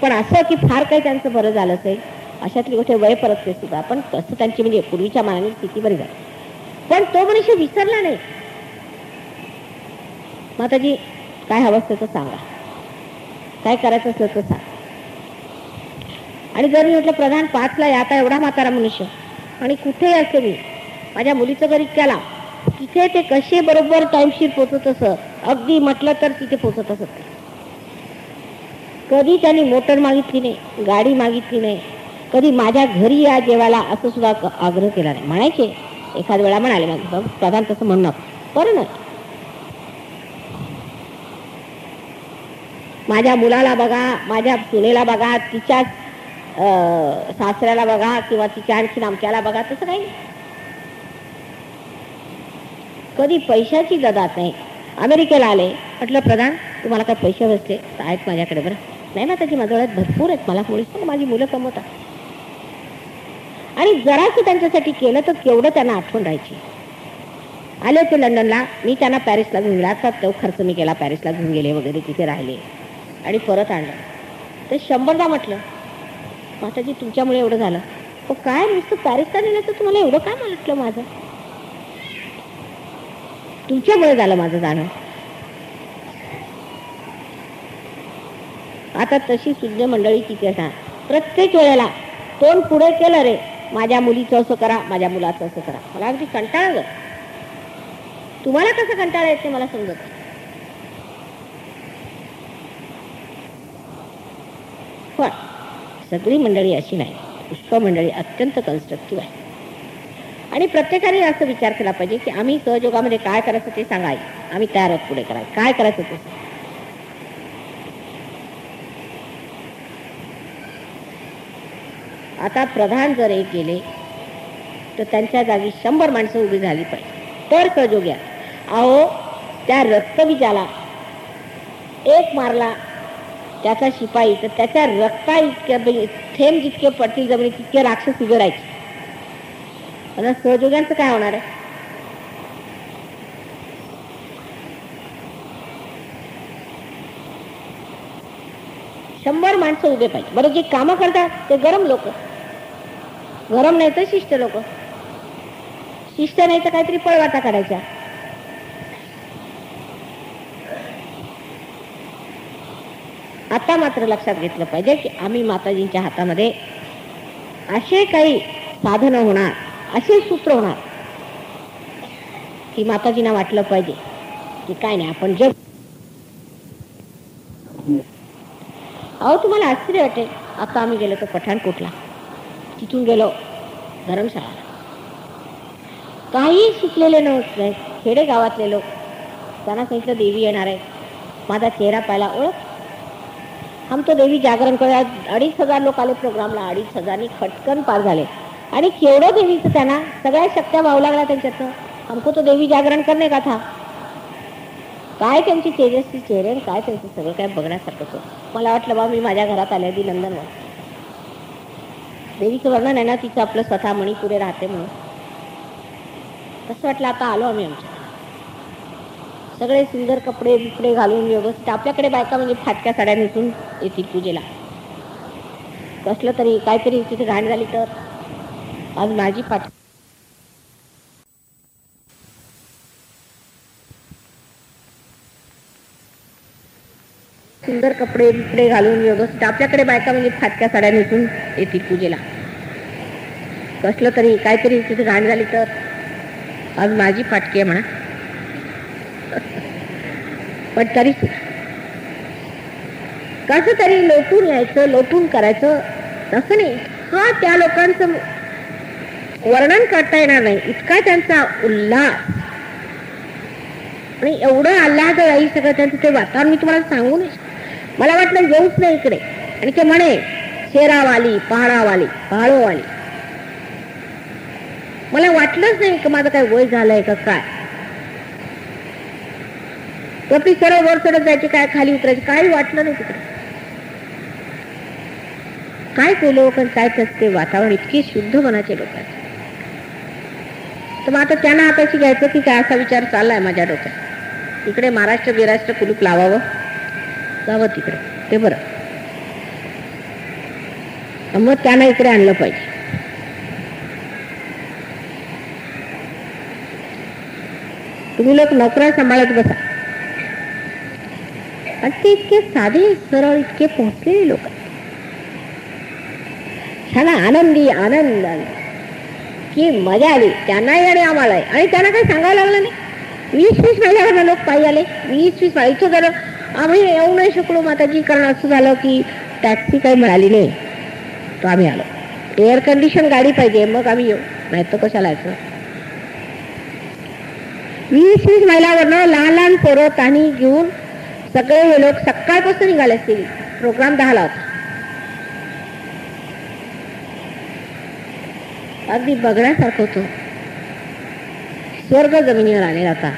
पण असं की फार काही त्यांचं बरं झालं असेल अशातली गोष्ट वय परत सुद्धा. पण तसं त्यांची म्हणजे पूर्वीच्या मानाने स्थिती बरी झाली. पण तो मनुष्य विसरला नाही. माताजी काय हवं असतं तर सांगा. काय करायचं असलं तर सांग. आणि जर मी म्हटलं प्रधान पाचला या आता एवढा म्हातारा मनुष्य. आणि कुठेही असते मी? माझ्या मुलीचं घरी केला तिथे ते कसे बरोबर टाईमशीर पोचत असत अगदी म्हटलं तर तिथे पोचत असत कधी त्यांनी मोटर मागितली नाही गाडी मागितली नाही कधी माझ्या घरी या जेवायला असं सुद्धा आग्रह केला नाही. म्हणायचे एखाद वेळा म्हणाले मग प्रधान तसं म्हणणं बरं ना. माझ्या मुलाला बघा माझ्या सुनेला बघा तिच्या सासऱ्याला बघा किंवा तिच्या आणखी आमच्याला बघा तसं काही कधी पैशाची ददात नाही. अमेरिकेला आले. म्हटलं प्रधान तुम्हाला काय पैसे बसले? आहेत माझ्याकडे बरं. नाही ना त्याची माझ्या भरपूर आहेत. मला मुळीच माझी मुलं कमवतात. आणि जरासं त्यांच्यासाठी केलं तर केवढं त्यांना आठवण राहायची. आले होते लंडनला. मी त्यांना पॅरिसला घेऊन गेला. तो खर्च मी केला पॅरिसला घेऊन गेले वगैरे तिथे राहिले. आणि परत आणलं. ते शंभरदा म्हटलं माताजी तुमच्यामुळे एवढं झालं. हो काय नुसतं पॅरिसला नेलं तर तुम्हाला एवढं काय म्हटलं माझं? तुमच्यामुळे झालं माझं जाणं. आता तशी सुज्ञ मंडळी किती असा प्रत्येक वेळेला तोंड पुढे केलं रे. माझ्या मुलीचं असं करा माझ्या मुलाचं असं करा. मला अगदी कंटाळा ग तुम्हाला कसं कंटाळा येते मला समजत पण सगळी मंडळी अशी नाही. पुष्कळ मंडळी अत्यंत कन्स्ट्रक्टिव्ह आहे. आणि प्रत्येकाने असं विचार केला पाहिजे की आम्ही सहयोगामध्ये काय करायचं ते सांगाय. आम्ही तयार आहोत पुढे करायला. काय करायचं ते? आता प्रधान जर एक केले तर त्यांच्या जागी शंभर माणसं उभी झाली पाहिजे. तर सहयोग्या अहो त्या रक्तबीजाला एक मारला त्याचा शिपाई तर त्याच्या रक्ता इतक्या थेंब जितके पडतील जमिनी तितके राक्षस उभे राहायचे. आता सहजोग्यांचं काय होणार आहे? शंभर माणसं उभे पाहिजे. बरं जे कामं करतात ते गरम लोक. गरम नाही तर शिष्ट लोक. शिष्ट नाही तर काहीतरी पळवाटा काढायच्या आता मात्र लक्षात घेतलं पाहिजे की आम्ही माताजींच्या हातामध्ये असे काही साधनं होणार असे सूत्र होणार की माताजींना वाटलं पाहिजे की काय नाही आपण जग अहो तुम्हाला आश्चर्य वाटेल. आता आम्ही गेलो तर पठाणकोटला. तिथून गेलो धर्मशाळा काही शिकलेले नव्हते. खेडे गावातले लोक. त्यांना सांगितलं देवी येणार आहे. माझा चेहरा पाहिला ओळख. हम तो देवी जागरण करूया. अडीच हजार लोक आले प्रोग्रामला. अडीच हजारनी खटकन पार झाले. आणि केवढं देवीचं त्यांना सगळ्या शक्त्या वाहू लागल्या त्यांच्यातनं. हमको तो देवी जागरण करणे का था? काय त्यांची तेजस्वी चेहरे काय त्यांचं सगळं काय बघण्यासारखं मला वाटलं बा मी माझ्या घरात आले ती नंदनवर देवीचं वर्णन आहे ना तिचं आपलं स्वतः मणिपुरे राहते म्हणून. तसं वाटलं आता आलो आम्ही आमच्या सगळे सुंदर कपडे बिपडे घालून व्यवस्थित आपल्याकडे बायका म्हणजे फाटक्या साड्या नेसून येतील पूजेला. कसलं तरी काहीतरी तिथे घाण झाली तर. आज माझी पाठ सुंदर कपडे बिपडे घालून व्यवस्थित आपल्याकडे बायका म्हणजे फाटक्या साड्या नेसून येतील पूजेला. कसलं तरी काहीतरी तिथे घाण झाली तर. आज माझी फाटकी आहे म्हणा. पण तरी कस तरी लोटून यायचं लोटून करायचं तसं नाही. हा त्या लोकांचं वर्णन करता येणार नाही. इतका त्यांचा उल्हास. आणि एवढं आल्हाद राहील सगळं त्यांचं ते वातावरण मी तुम्हाला सांगू नये मला वाटलं येऊच नाही इकडे. आणि ते म्हणे शेरावाली पहाडावाली पहाडोवाली मला वाटलंच नाही की माझं काय वय झालंय का काय. ती सरळ वर चढत जायची काय खाली उतरायची काही वाटलं नाही तिकडे. काय ते लोक आणि काय त्यात ते वातावरण इतके शुद्ध मनाचे लोकांचे तर मग आता त्यांना हाताशी घ्यायचं की काय असा विचार चाललाय माझ्या डोक्यात. इकडे महाराष्ट्र बिराष्ट्र कुलूप लावावं. जावं तिकडे. ते बरं. मग त्यांना इकडे आणलं पाहिजे. तुम्ही लोक नोकऱ्या सांभाळत बसा. आणि ते इतके साधे सरळ इतके पोहोचलेले लोक. छान आनंदी आनंद. की मजा आली. त्यांनाही आणि आम्हालाही. आणि त्यांना काही सांगायला लागलं नाही. वीस वीस माझ्याकडनं लोक पायी आले. वीस वीस महिने इथं झालं. आम्ही येऊ नाही शकलो माताजी. कारण असं झालं की टॅक्सी काही मिळाली नाही. तो आम्ही आलो. एअर कंडिशन गाडी पाहिजे. मग आम्ही येऊ. नाही तर कशाला असं वीस वीस मैलावरनं लहान लहान पोरं ताणी घेऊन सगळे हे लोक सकाळपासून निघाले असतील. प्रोग्राम दहाला होता. अगदी बघण्यासारखं होतं. स्वर्ग जमिनीवर आलेला होता.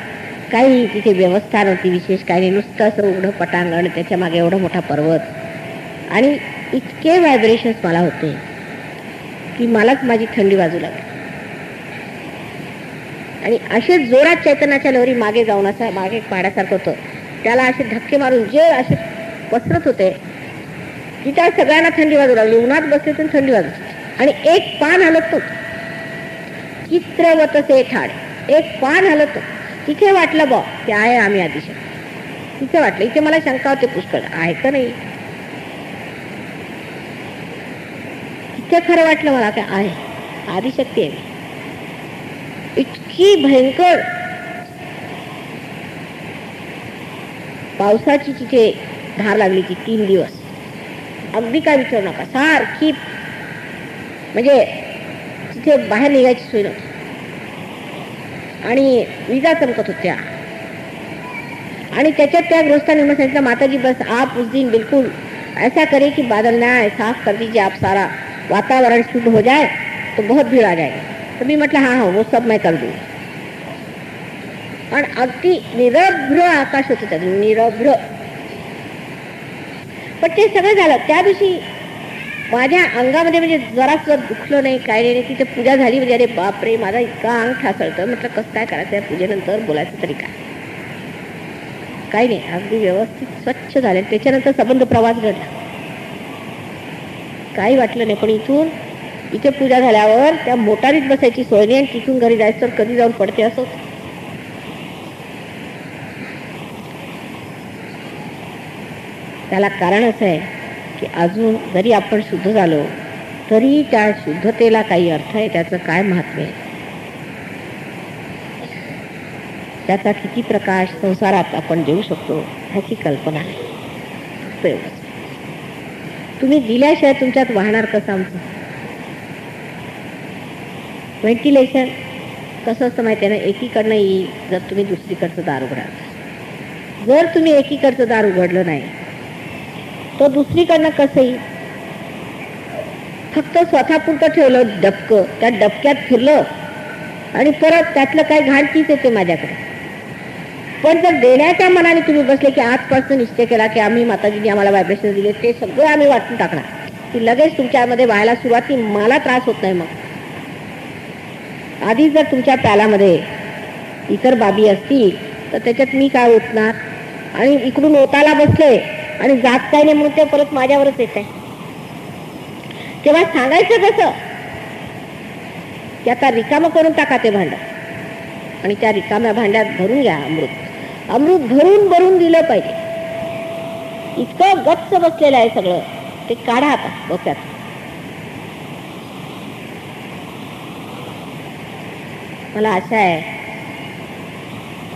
काही तिथे व्यवस्था नव्हती विशेष काही नाही. नुसतं असं उघडं पटांगण त्याच्यामागे एवढा मोठा पर्वत. आणि इतके व्हायब्रेशन्स मला होते की मलाच माझी थंडी बाजू लागली. आणि असे जोरात चैतन्याच्या लहरी मागे जाऊन असा मागे पाण्यासारखं होतं. त्याला असे धक्के मारून जे असे पसरत होते की त्या सगळ्यांना थंडी बाजू लागली. उन्हात बसले तर थंडी वाजू आणि एक पान हलतो. तो चित्रवत से ठाड एक पान हलतो. तिथे वाटलं बॉ ते आहे आम्ही आदिशक्ती तिथे वाटलं इथे मला शंका होते पुष्कळ. आहे का नाही? तिथे खरं वाटलं मला काय आहे? आदिशक्ती आहे इतकी भयंकर. पावसाची तिथे धार लागली ती तीन दिवस. अगदी काय विचारू नका. सारखी म्हणजे तिथे बाहेर निघायची सोय नव्हती. आणि विजा चमकत होत्या. आणि त्याच्यात त्या गृहस्थांनी मग सांगितलं माताजी बस आप उस दिन बिलकुल ऐसा करे कि बादल ना साफ कर दीजिए आप सारा वातावरण शुद्ध हो जाए तो बहुत भीड़ आ जाएगी. तर मी म्हटलं हाँ हाँ वो सब मैं कर दूँ पण अगदी निरभ्र आकाश होतं त्याचं निरभ्र. पण ते सगळं झालं. त्या दिवशी माझ्या अंगामध्ये म्हणजे जरास दुखलं नाही काय नाही तिथे पूजा झाली म्हणजे अरे बापरे माझा इतका अंग ठासळतं. म्हटलं कसं काय करायचं या पूजेनंतर? बोलायचं तरी काय? काही नाही अगदी व्यवस्थित स्वच्छ झाले. त्याच्यानंतर संबंध प्रवास घडला. काही वाटलं नाही पण इथून इथे पूजा झाल्यावर त्या मोटारीत बसायची सोय नाही. आणि तिथून घरी जायचं तर कधी जाऊन पडते असो त्याला कारण असं आहे की अजून जरी आपण शुद्ध झालो तरी त्या शुद्धतेला काही अर्थ आहे त्याचं काय महत्त्व आहे? त्याचा किती प्रकाश संसारात आपण देऊ शकतो ह्याची कल्पना आहे फक्त एवढंच. तुम्ही दिल्याशिवाय तुमच्यात वाहणार कसं आमचं? व्हेंटिलेशन कसं असतं माहिती आहे ना? एकीकडनं येईल जर तुम्ही दुसरीकडचं दार उघडाल जर तुम्ही एकीकडचं दार उघडलं नाही तो दुसरीकडनं कसं येईल फक्त स्वतःपुरतं ठेवलं डबकं. त्या डबक्यात फिरलं आणि परत त्यातलं काही घाण तीच येते माझ्याकडे. पण जर देण्याच्या मनाने तुम्ही बसले की आजपासून निश्चय केला की आम्ही माताजींनी आम्हाला व्हायब्रेशन दिले ते सगळं आम्ही वाटून टाकणार. की लगेच तुमच्यामध्ये व्हायला सुरुवात की मला त्रास होत नाही मग. आधी जर तुमच्या प्यालामध्ये इतर बाबी असतील तर त्याच्यात मी काय ओतणार आणि इकडून ओताला बसले आणि जात काय नाही म्हणून ते परत माझ्यावरच येत आहे तेव्हा सांगायचं कसं? की आता रिकामं करून टाका ते भांड. आणि त्या रिकाम्या भांड्यात भरून घ्या अमृत. अमृत भरून भरून दिलं पाहिजे. इतकं गच्च बसलेलं आहे सगळं. ते काढा आता डोक्यात. मला आशा आहे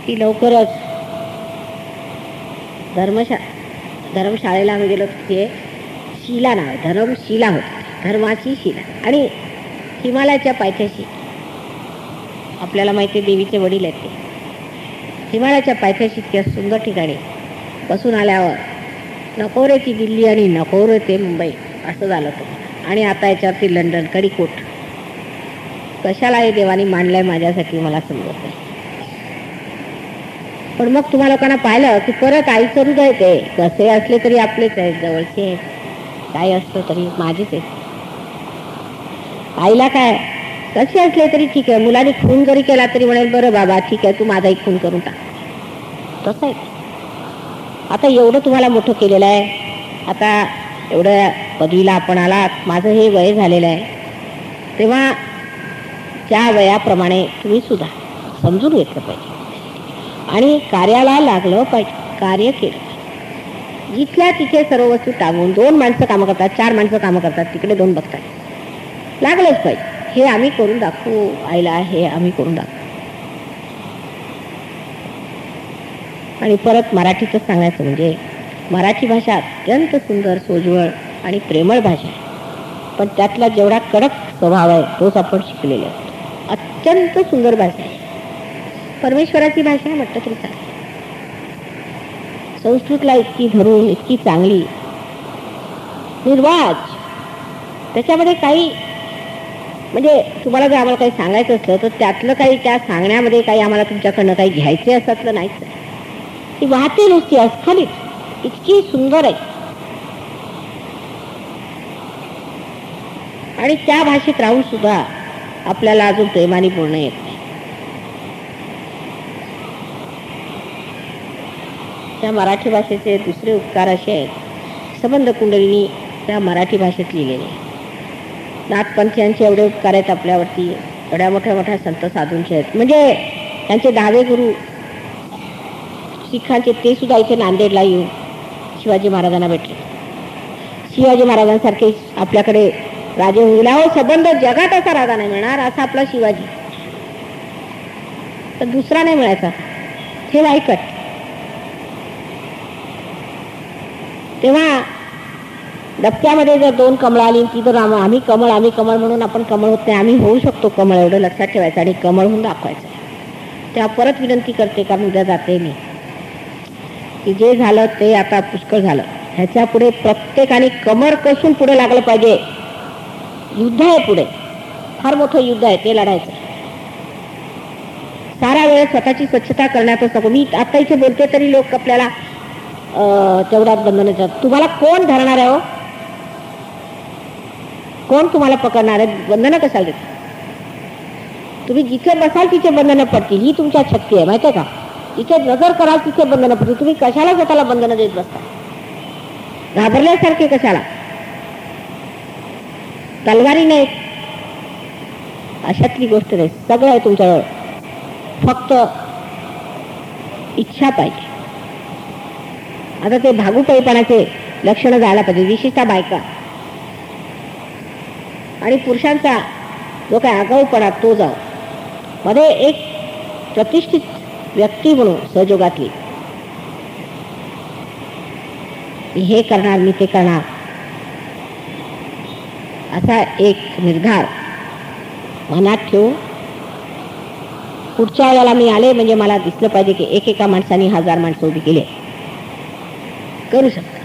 की लवकरच धर्मशा धर्मशाळेला आम्ही गेलो तिथे. शिला नाव धर्मशिला होत. धर्माची शिला. आणि हिमालयाच्या पायथ्याशी. आपल्याला माहिती आहे देवीचे वडील आहेत ते. हिमालयाच्या पायथ्याशी इतक्या सुंदर ठिकाणी बसून आल्यावर नकोरेची दिल्ली आणि नकोरे ते मुंबई. असं झालं होतं. आणि आता याच्यावरती लंडन कडीकोट कशाला हे देवानी आहे माझ्यासाठी मला समजत नाही. पण मग तुम्हा लोकांना पाहिलं की परत आईचं हृदय ते कसे असले तरी आपलेच आहेत जवळचे. आहेत काय असलं तरी माझीच आहे आईला काय? कसे असले तरी ठीक आहे. मुलाने खून जरी केला तरी म्हणेल बरं बाबा ठीक आहे तू माझाही खून करून टाक. तसं आहे. आता एवढं तुम्हाला मोठं केलेलं आहे. आता एवढ्या पदवीला आपण आलात. माझं हे वय झालेलं आहे. तेव्हा त्या वयाप्रमाणे तुम्ही सुद्धा समजून घेतलं पाहिजे. आणि कार्याला लागलं पाहिजे कार्य केलं. जिथल्या तिथे सर्व वस्तू टाकून दोन माणसं कामं करतात चार माणसं कामं करतात तिकडे दोन बघतात. लागलंच पाहिजे हे आम्ही करून दाखवू आईला हे आम्ही करून दाखवू. आणि परत मराठीचं सांगायचं म्हणजे मराठी भाषा अत्यंत सुंदर सोज्वळ आणि प्रेमळ भाषा आहे. पण त्यातला जेवढा कडक स्वभाव आहे तोच आपण शिकलेले असतो अत्यंत सुंदर भाषा आहे. परमेश्वराची भाषा म्हटलं तरी चालेल. संस्कृतला इतकी धरून इतकी चांगली निर्वाज. त्याच्यामध्ये काही म्हणजे तुम्हाला जर आम्हाला काही सांगायचं असलं तर त्यातलं काही त्या सांगण्यामध्ये काही आम्हाला तुमच्याकडनं काही घ्यायचे असतलं नाहीच. ती वाहते नुसती अस्खलित इतकी सुंदर आहे. आणि त्या भाषेत राहून सुद्धा आपल्याला अजून प्रेमाने बोलणं येत या मराठी भाषेचे दुसरे उपकार असे आहेत. सबंध कुंडलिनी त्या मराठी भाषेत लिहिलेले. आहे. नाथपंथीयांचे एवढे उपकार आहेत आपल्यावरती एवढ्या मोठ्या मोठ्या संत साधूंचे आहेत. म्हणजे त्यांचे दहावे गुरु शिखांचे ते सुद्धा इथे नांदेडला येऊन शिवाजी महाराजांना भेटले. शिवाजी महाराजांसारखे आपल्याकडे राजे होईल. हो सबंध जगात असा राजा नाही मिळणार असा आपला शिवाजी. तर दुसरा नाही मिळायचा. हे वाईकट तेव्हा डबक्यामध्ये जर दोन कमळ आली ती तर आम्ही कमळ आम्ही कमळ म्हणून आपण कमळ होत नाही. आम्ही होऊ शकतो कमळ एवढं लक्षात ठेवायचं आणि कमळ होऊन दाखवायचं. तेव्हा परत विनंती करते कारण उद्या जाते मी. की जे झालं ते आता पुष्कळ झालं. ह्याच्या पुढे प्रत्येकाने कमर कसून पुढे लागलं पाहिजे. युद्ध आहे पुढे. फार मोठं युद्ध आहे ते लढायचं. सारा वेळ स्वतःची स्वच्छता करण्यातच नको. मी आता इथे बोलते तरी लोक आपल्याला तेवढ्यात बंधन तुम्हाला कोण धरणार आहे हो? कोण तुम्हाला पकडणार आहे? बंधनं कशाला देत? तुम्ही जिथे बसाल तिथे बंधनं पडतील. ही तुमच्या शक्ती आहे माहिती आहे का? तिथे नजर कराल तिथे बंधनं पडतील. तुम्ही कशाला स्वतःला बंधनं देत बसता? घाबरल्यासारखे कशाला? तलवारी नाही. अशातली गोष्ट नाही. सगळं आहे तुमच्याजवळ फक्त इच्छा पाहिजे. आता ते भागूपळीपणाचे लक्षणं जायला पाहिजे. विशेषतः बायका. आणि पुरुषांचा जो काय आगाऊपणा तो जाऊ मध्ये एक प्रतिष्ठित व्यक्ती म्हणून सहयोगातली. हे करणार मी ते करणार. असा एक निर्धार मनात ठेवून पुढच्या वेळेला मी आले म्हणजे मला दिसलं पाहिजे की एकेका माणसाने हजार माणसं उभी केली करू शकता.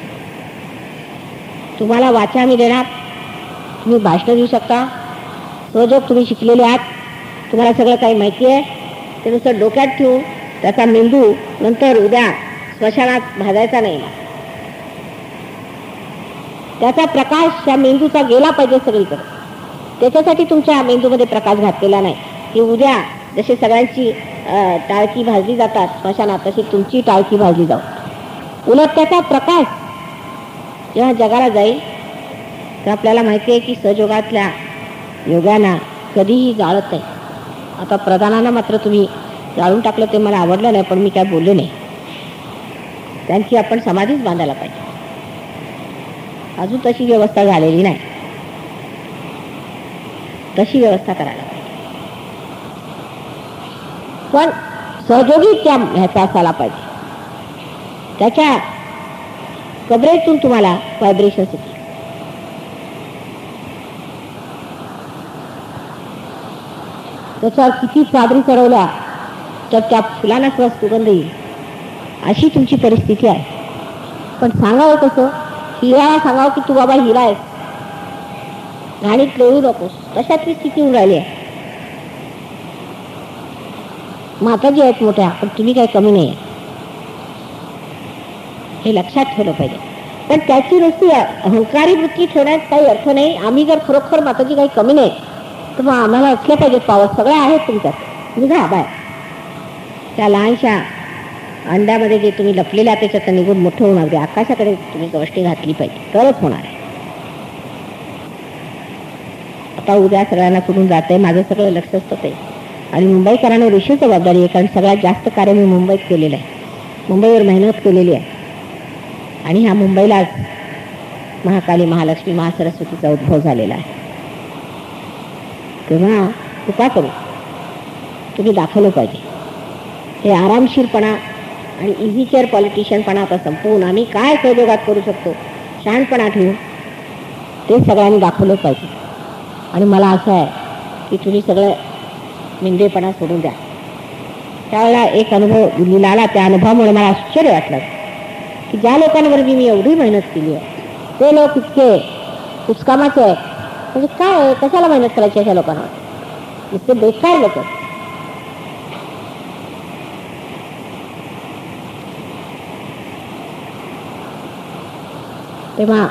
तुम्हाला वाचा मी देणार. तुम्ही भाषण देऊ शकता. सहजोग तुम्ही शिकलेले आहात तुम्हाला सगळं काही माहिती आहे. ते नुसतं डोक्यात ठेवून त्याचा मेंदू नंतर उद्या स्मशानात भाजायचा नाही. त्याचा प्रकाश त्या मेंदूचा गेला पाहिजे सगळीकडे. त्याच्यासाठी तुमच्या मेंदूमध्ये प्रकाश घातलेला नाही. की उद्या जसे सगळ्यांची टाळकी भाजली जातात स्मशानात तशी तुमची टाळकी भाजली जाऊ. उलट त्याचा प्रकाश जेव्हा जगाला जाईल तर आपल्याला माहिती आहे की सहयोगातल्या योगांना कधीही जाळत नाही. आता प्रधानांना मात्र तुम्ही जाळून टाकलं ते मला आवडलं नाही पण मी काय बोलले नाही. त्यांची आपण समाधीच बांधायला पाहिजे. अजून तशी व्यवस्था झालेली नाही. तशी व्यवस्था करायला पाहिजे. पण सहयोगी त्या ह्याचा असायला पाहिजे. त्याच्या कबरेतून तुम्हाला व्हायब्रेशन येतील त्याच्यावर किती चादरी चढवल्या तर त्या फुलांना सुद्धा सुगंध येईल. अशी तुमची परिस्थिती आहे. पण सांगावं कसं हिरा सांगावं की तू बाबा हिरा आहेस. घाणीत लोळू नकोस. तशातली स्थिती होऊन राहिली आहे? माताजी आहेत मोठ्या पण तुम्ही काही कमी नाही आहे हे लक्षात ठेवलं पाहिजे. पण त्याची नुसती अहंकारी वृत्ती ठेवण्यात काही अर्थ नाही. आम्ही जर खरोखर माताची काही कमी नाही तर मग आम्हाला असल्या पाहिजे पावस सगळं आहे तुमच्यात. निघा बाय. त्या लहानशा अंड्यामध्ये जे तुम्ही लपलेल्या त्याच्यात निघून मोठं होणार ते आकाशाकडे तुम्ही गोष्टी घातली पाहिजे. तरच होणार आहे. आता उद्या सगळ्यांना कुठून जात आहे माझं सगळं लक्ष असतं ते. आणि मुंबईकरांना विशेष जबाबदारी आहे कारण सगळ्यात जास्त कार्य मी मुंबईत केलेलं आहे. मुंबईवर मेहनत केलेली आहे. आणि ह्या मुंबईलाच महाकाली महालक्ष्मी महासरस्वतीचा उद्भव झालेला आहे. तेव्हा कृपा करू? तुम्ही दाखवलं पाहिजे. हे आरामशीरपणा आणि इझी केअर पॉलिटिशियनपणा आता संपवून आम्ही काय सहयोगात करू शकतो? शहाणपणा ठेवून ते सगळ्यांनी दाखवलं पाहिजे. आणि मला असं आहे की तुम्ही सगळं मिंदेपणा सोडून द्या. त्यावेळेला एक अनुभव लिहिला आला. त्या अनुभवामुळे मला आश्चर्य वाटलं. की ज्या लोकांवर मी एवढी मेहनत केली आहे ते लोक इतके कुचकामाचे आहेत. म्हणजे काय कशाला मेहनत करायची अशा लोकांवर इतके बेकार लोक तेव्हा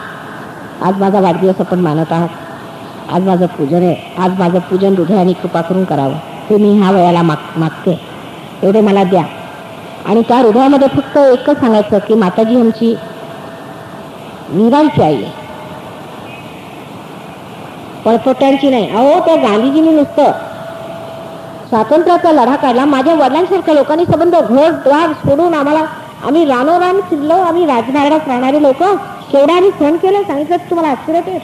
आज माझा वाढदिवस आपण मानत आहात. आज माझं पूजन आहे. आज माझं पूजन हृदयाने कृपा करून करावं. ते मी ह्या वयाला माग मागते. एवढे मला द्या. आणि त्या हृदयामध्ये फक्त एकच सांगायचं की माताजी आमची मीरांची आई आहे. पळपट्यांची नाही. अहो त्या गांधीजींनी नुसतं स्वातंत्र्याचा लढा काढला. माझ्या वडिलांसारख्या लोकांनी संबंध घर द्वार सोडून आम्हाला आम्ही रानोरान फिरलो आम्ही राजमार्गात राहणारे लोक केवढा आम्ही सण केलं सांगितलं तुम्हाला आश्चर्य वाटेल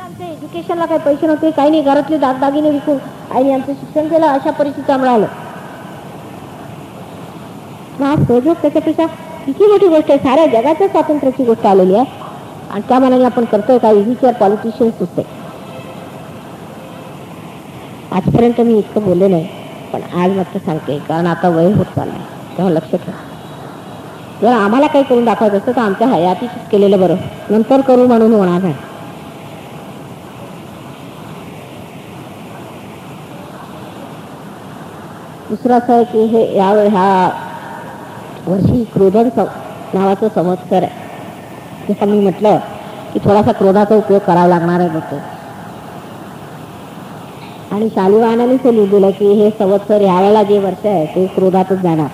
आमच्या एज्युकेशनला काही पैसे नव्हते काही नाही. घरातले दागदागिने विकून आईने आमचं शिक्षण केलं अशा परिस्थितीत मिळालं राहिलो सहयोग त्याच्यापेक्षा किती मोठी गोष्ट आहे. साऱ्या जगाच्या स्वातंत्र्याची गोष्ट आलेली आहे. आणि त्या मनाने आपण करतोय का इझीचेअर पॉलिटिशियन्स सुचते आजपर्यंत मी इतकं बोलले नाही पण आज मात्र सांगते कारण आता वय होत चाललंय. तेव्हा लक्ष ठेवा. जर आम्हाला काही करून दाखवायचं असतं तर आमच्या हयातीच केलेलं बरं. नंतर करू म्हणून होणार नाही. दुसरं असं आहे की हे या ह्या वर्षी क्रोधन नावाचं संवत्सर आहे. जसं मी म्हटलं की थोडासा क्रोधाचा उपयोग करावा लागणार आहे बघतो आणि शालिवाहनाने हे लिहिलेलं की हे संवत्सर ह्यावेळेला जे वर्ष आहे ते क्रोधातच जाणार.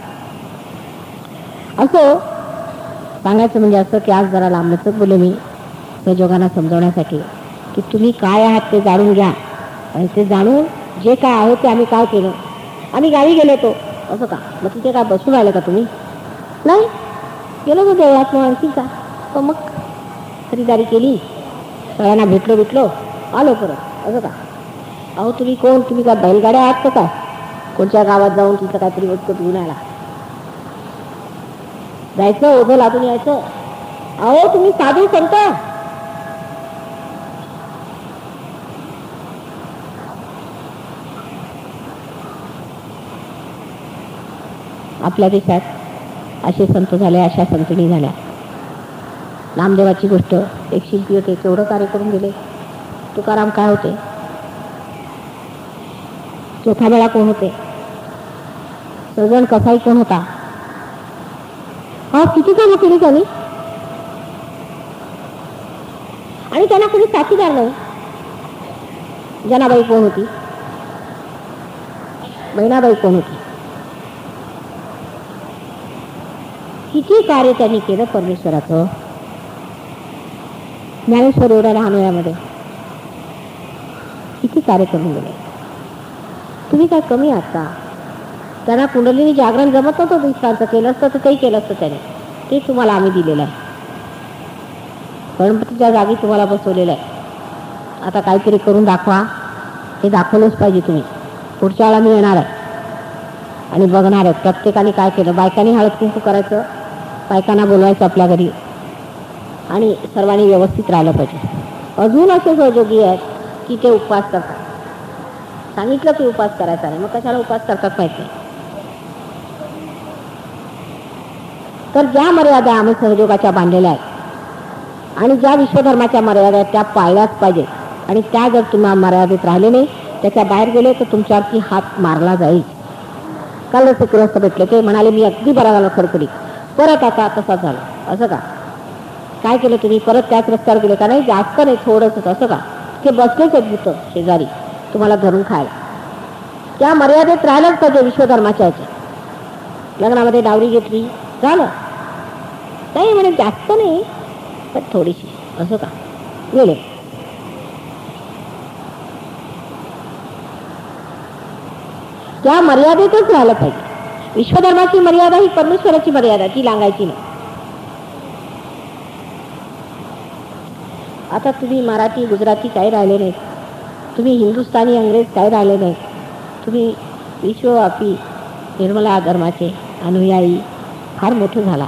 असो सांगायचं म्हणजे असं की आज जरा लांबलचक बोले मी सहयोगांना समजवण्यासाठी की तुम्ही काय आहात ते जाणून घ्या. आणि ते जाणून जे काय आहे ते आम्ही काय केलं? आम्ही गावी गेलो होतो. असं का? मग तिथे काय बसून राहिले का तुम्ही? नाही. गेलो होतो देवळात मग आणखी का? तर मग खरीदारी केली. सगळ्यांना भेटलो भेटलो. आलो परत. असं का? अहो तुम्ही कोण? तुम्ही काय बैलगाड्या आहात का? काय कोणत्या गावात जाऊन तिथं काहीतरी वस्तू घेऊन आला? जायचं? ओझं लादून यायचं? अहो तुम्ही साधू संत. आपल्या देशात असे संत झाले अशा संतणी झाल्या. नामदेवाची गोष्ट एक शिल्पी होते केवढं कार्य करून गेले. तुकाराम काय होते? चोथा वेळा कोण होते? सजन कसाई कोण होता? हा किती कामं केली त्यांनी आणि त्यांना कोणी साथीदार नाही. जनाबाई कोण होती? बहिणाबाई कोण होती? किती कार्य त्यांनी केलं परमेश्वराचं? ज्ञानेश्वर एवढ्या लहान वयामध्ये. किती कार्य करून गेले. तुम्ही काय कमी आहात का? त्यांना कुंडलीने जागरण जमत नव्हतं दिवसांचं केलं असतं तर काही केलं असतं त्याने. ते तुम्हाला आम्ही दिलेलं आहे. गणपतीच्या जागी तुम्हाला बसवलेलं आहे. आता काहीतरी करून दाखवा. हे दाखवलंच पाहिजे तुम्ही. पुढच्या वेळा मी येणार आहे. आणि बघणार आहे प्रत्येकाने काय केलं. बायकांनी हळद कुंकू करायचं. बायकांना बोलवायचं आपल्या घरी. आणि सर्वांनी व्यवस्थित राहिलं पाहिजे. अजून असे सहयोगी आहेत की ते उपवास करतात. सांगितलं की उपवास करायचा नाही. मग कशाला उपवास करतात पाहिजे तर ज्या मर्यादा आम्ही सहयोगाच्या बांधलेल्या आहेत आणि ज्या विश्वधर्माच्या मर्यादा आहेत त्या पाळल्याच पाहिजे. आणि त्या जर तुम्हाला मर्यादेत राहिले नाही त्याच्या बाहेर गेले तर तुमच्यावरती हात मारला जाईल. कालच एक गृहस्थ भेटले ते म्हणाले मी अगदी बरा झालो खडखडी परत आता तसा झाला. असं का? काय केलं तुम्ही? परत त्याच रस्त्यावर गेले का नाही? जास्त नाही थोडंसं असं का? ते बसलेच आहेत भूत शेजारी. तुम्हाला धरून खायला. त्या मर्यादेत राहिलंच पाहिजे विश्वधर्माच्या ह्याच्या लग्नामध्ये डावरी घेतली झालं. नाही म्हणे जास्त नाही पण थोडीशी. असं का? गेले. त्या मर्यादेतच राहिलं पाहिजे. विश्वधर्माची मर्यादा ही परमेश्वराची मर्यादा ती लांगायची नाही. आता तुम्ही मराठी गुजराती काही राहिले नाही तुम्ही हिंदुस्थानी अंग्रेज काही राहिले नाही तुम्ही विश्वव्यापी निर्मला धर्माचे अनुयायी फार मोठे झाला.